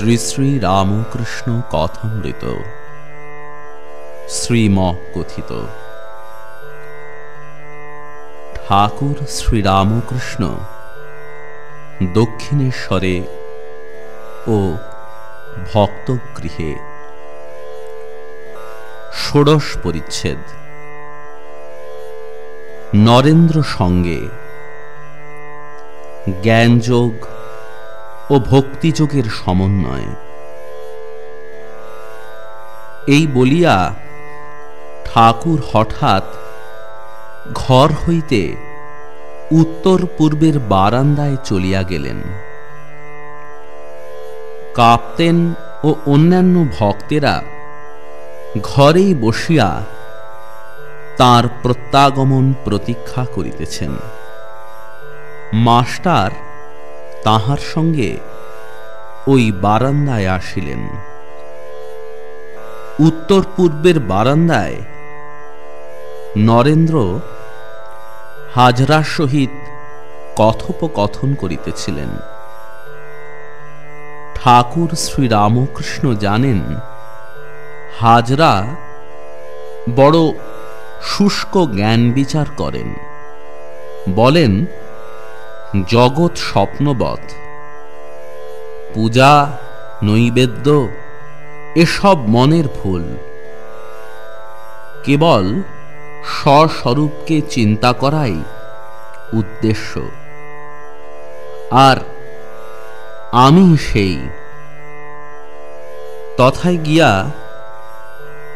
শ্রী শ্রী রামকৃষ্ণ কথামৃত। শ্রীম কথিত ঠাকুর শ্রীরামকৃষ্ণ, দক্ষিণেশ্বরে ও ভক্তগৃহে। ষোড়শ পরিচ্ছেদ। নরেন্দ্র সঙ্গে জ্ঞানযোগ ও ভক্তিযোগের সমন্বয়। এই বলিয়া ঠাকুর হঠাৎ ঘর হইতে উত্তর পূর্বের বারান্দায় চলিয়া গেলেন। কাপ্তেন ও অন্যান্য ভক্তেরা ঘরেই বসিয়া তার প্রত্যাগমন প্রতীক্ষা করিতেছেন। মাস্টার তাহার সঙ্গে ওই বারান্দায় আসিলেন। উত্তর পূর্বের বারান্দায় নরেন্দ্র হাজরার সহিত কথোপকথন করিতেছিলেন। ঠাকুর শ্রীরামকৃষ্ণ জানেন, হাজরা বড় শুষ্ক জ্ঞান বিচার করেন। বলেন জগৎ স্বপ্নবৎ। পূজা, নৈবেদ্য, এসব মনের ভুল কেবল স্বস্বরূপকে চিন্তা করাই উদ্দেশ্য। আর আমি সেই। তথায় গিয়া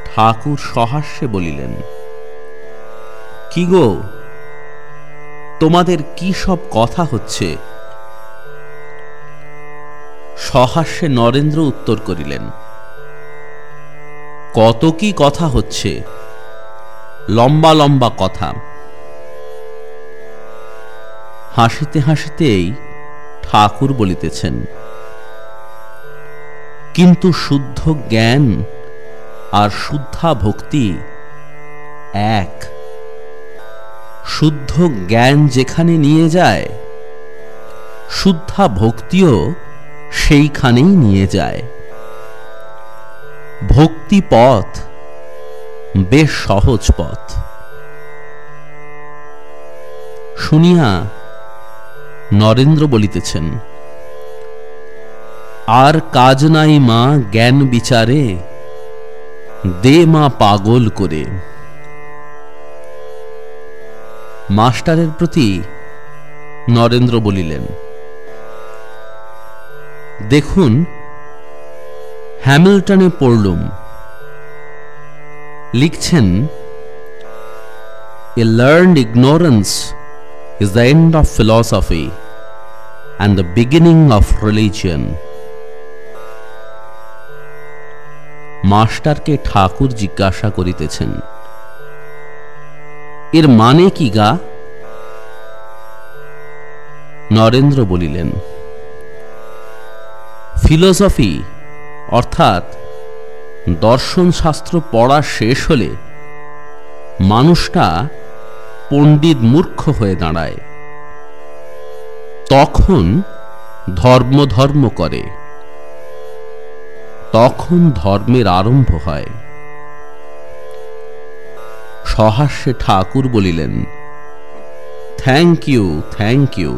ঠাকুর সহাস্যে বলিলেন, কি গো তোমাদের কি সব কথা হচ্ছে? সহাস্যে নরেন্দ্র উত্তর করিলেন, কত কি কথা হচ্ছে? লম্বা লম্বা কথা। হাসিতে হাসিতেই ঠাকুর বলিতেছেন, কিন্তু শুদ্ধ জ্ঞান আর শুদ্ধা ভক্তি এক। শুদ্ধ জ্ঞান যেখানে নিয়ে যায়, শুদ্ধা ভক্তিও সেইখানেই নিয়ে যায়। ভক্তি পথ বেশ সহজ পথ। শুনিয়া নরেন্দ্র বলিতেছেন, আর কাজ নাই মা জ্ঞান বিচারে, দে মা পাগল করে। মাস্টারের প্রতি নরেন্দ্র বলিলেন, দেখুন, হ্যামিল্টনে পড়লুম। লিখছেন, a learned ignorance is the end of philosophy and the beginning of religion. মাস্টারকে ঠাকুর জিজ্ঞাসা করিতেছেন এর মানে কি গা? নরেন্দ্র বলিলেন, ফিলোসফি, অর্থাৎ দর্শন শাস্ত্র পড়া শেষ হলে মানুষটা পণ্ডিত মূর্খ হয়ে দাঁড়ায়। তখন ধর্ম ধর্ম করে। তখন ধর্মের আরম্ভ হয়। সহাস্যে ঠাকুর বলিলেন থ্যাংক ইউ থ্যাংক ইউ